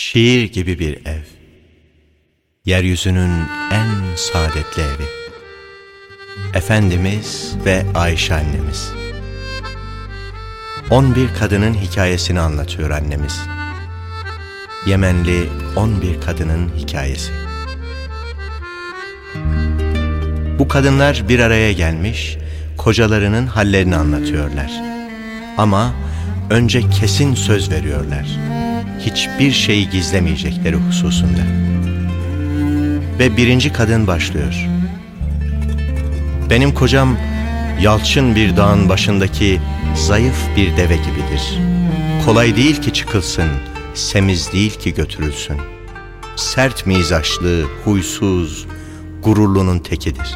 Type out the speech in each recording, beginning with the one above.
Şiir gibi bir ev. Yeryüzünün en saadetli evi. Efendimiz ve Ayşe annemiz. 11 kadının hikayesini anlatıyor annemiz. Yemenli 11 kadının hikayesi. Bu kadınlar bir araya gelmiş, kocalarının hallerini anlatıyorlar. Ama önce kesin söz veriyorlar. Hiçbir şeyi gizlemeyecekleri hususunda. Ve birinci kadın başlıyor. Benim kocam yalçın bir dağın başındaki zayıf bir deve gibidir. Kolay değil ki çıkılsın, semiz değil ki götürülsün. Sert mizaçlı, huysuz, gururlunun tekidir.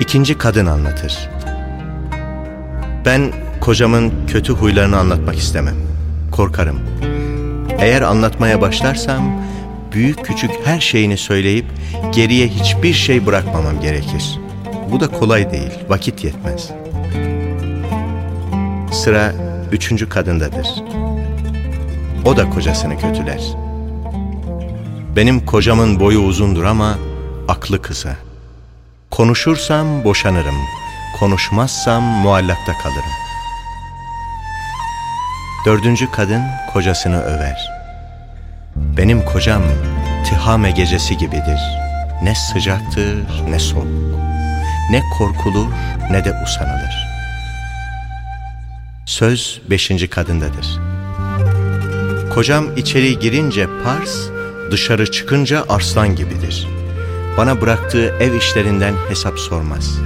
İkinci kadın anlatır. Ben kocamın kötü huylarını anlatmak istemem. Korkarım. Eğer anlatmaya başlarsam büyük küçük her şeyini söyleyip geriye hiçbir şey bırakmamam gerekir. Bu da kolay değil, vakit yetmez. Sıra üçüncü kadındadır. O da kocasını kötüler. Benim kocamın boyu uzundur ama aklı kısa. Konuşursam boşanırım, konuşmazsam muallakta kalırım. Dördüncü kadın kocasını över. Benim kocam tihame gecesi gibidir. Ne sıcaktır ne soğuk. Ne korkulur ne de usanılır. Söz beşinci kadındadır. Kocam içeri girince pars, dışarı çıkınca arslan gibidir. Bana bıraktığı ev işlerinden hesap sormaz.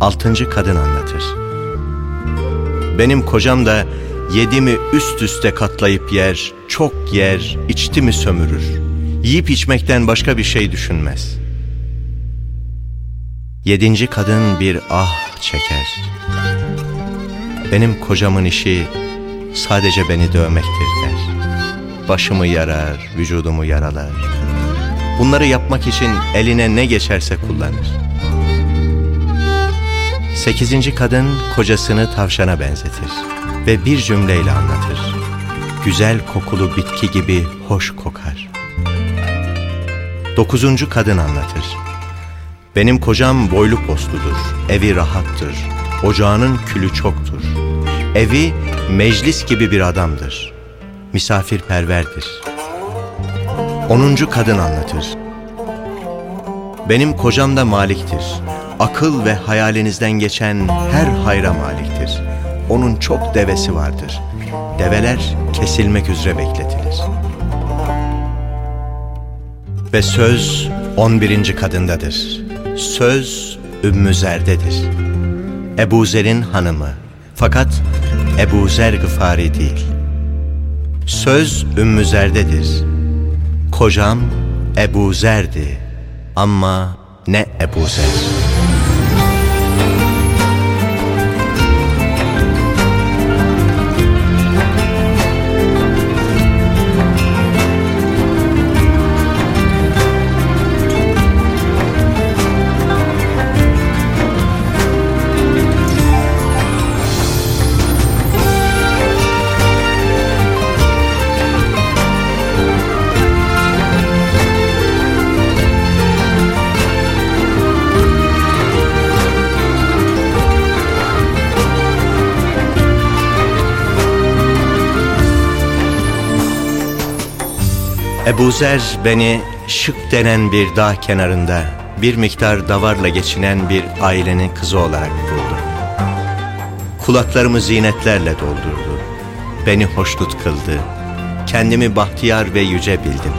Altıncı kadın anlatır. Benim kocam da yedi mi üst üste katlayıp yer, çok yer, içti mi sömürür. Yiyip içmekten başka bir şey düşünmez. Yedinci kadın bir ah çeker. Benim kocamın işi sadece beni dövmektir der. Başımı yarar, vücudumu yaralar. Bunları yapmak için eline ne geçerse kullanır. Sekizinci kadın kocasını tavşana benzetir ve bir cümleyle anlatır. Güzel kokulu bitki gibi hoş kokar. Dokuzuncu kadın anlatır. Benim kocam boylu postludur, evi rahattır, ocağının külü çoktur. Evi meclis gibi bir adamdır, misafirperverdir. Onuncu kadın anlatır. Benim kocam da maliktir. Akıl ve hayalinizden geçen her hayra maliktir. Onun çok devesi vardır. Develer kesilmek üzere bekletilir. Ve söz on birinci kadındadır. Söz Ümmü Zer'dedir. Ebu Zer'in hanımı. Fakat Ebu Zer Gıfari değil. Söz Ümmü Zer'dedir. Kocam Ebu Zer'di ama ne Ebu Zer. Ebu Zer beni şık denen bir dağ kenarında bir miktar davarla geçinen bir ailenin kızı olarak buldu. Kulaklarımı zinetlerle doldurdu. Beni hoşnut kıldı. Kendimi bahtiyar ve yüce bildim.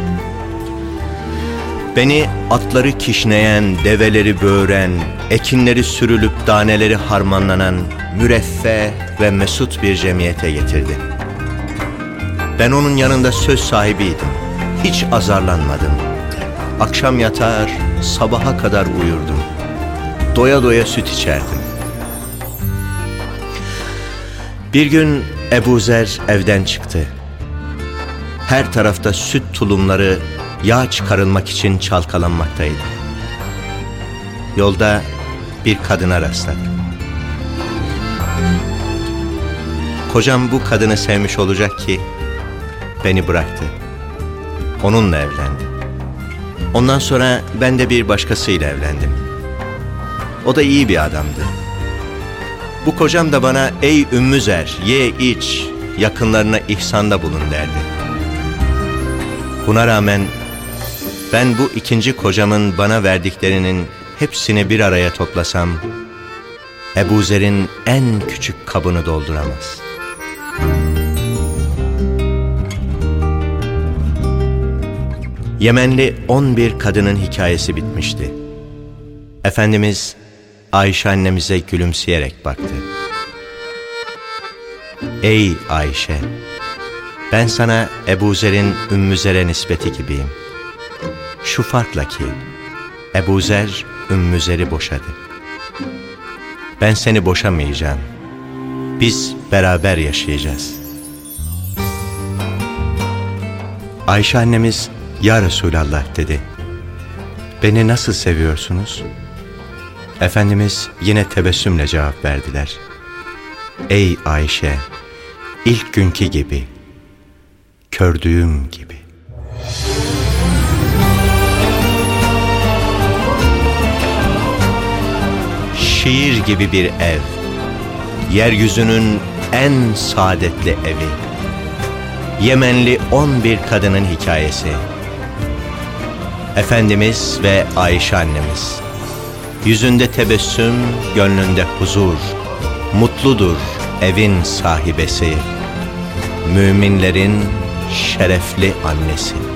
Beni atları kişneyen, develeri böğren, ekinleri sürülüp daneleri harmanlanan müreffeh ve mesut bir cemiyete getirdi. Ben onun yanında söz sahibiydim hiç azarlanmadım. Akşam yatar, sabaha kadar uyurdum. Doya doya süt içerdim. Bir gün Ebu Zer evden çıktı. Her tarafta süt tulumları yağ çıkarılmak için çalkalanmaktaydı. Yolda bir kadına rastladı. kocam bu kadını sevmiş olacak ki beni bıraktı. Onunla evlendi. Ondan sonra ben de bir başkasıyla evlendim. O da iyi bir adamdı. Bu kocam da bana ey Ümmüzer ye iç yakınlarına ihsanda bulun derdi. Buna rağmen ben bu ikinci kocamın bana verdiklerinin hepsini bir araya toplasam Ebu Zer'in en küçük kabını dolduramaz. Yemenli 11 kadının hikayesi bitmişti. Efendimiz Ayşe annemize gülümseyerek baktı. Ey Ayşe! Ben sana Ebu Zer'in Ümmü Zer'e nispeti gibiyim. Şu farkla ki Ebu Zer Ümmü Zer'i boşadı. Ben seni boşamayacağım. Biz beraber yaşayacağız. Ayşe annemiz Ya Resulallah dedi. Beni nasıl seviyorsunuz? Efendimiz yine tebessümle cevap verdiler. Ey Ayşe! ilk günkü gibi, kördüğüm gibi. Şiir gibi bir ev, yeryüzünün en saadetli evi. Yemenli 11 kadının hikayesi. Efendimiz ve Ayşe annemiz. Yüzünde tebessüm, gönlünde huzur. Mutludur evin sahibesi. Müminlerin şerefli annesi.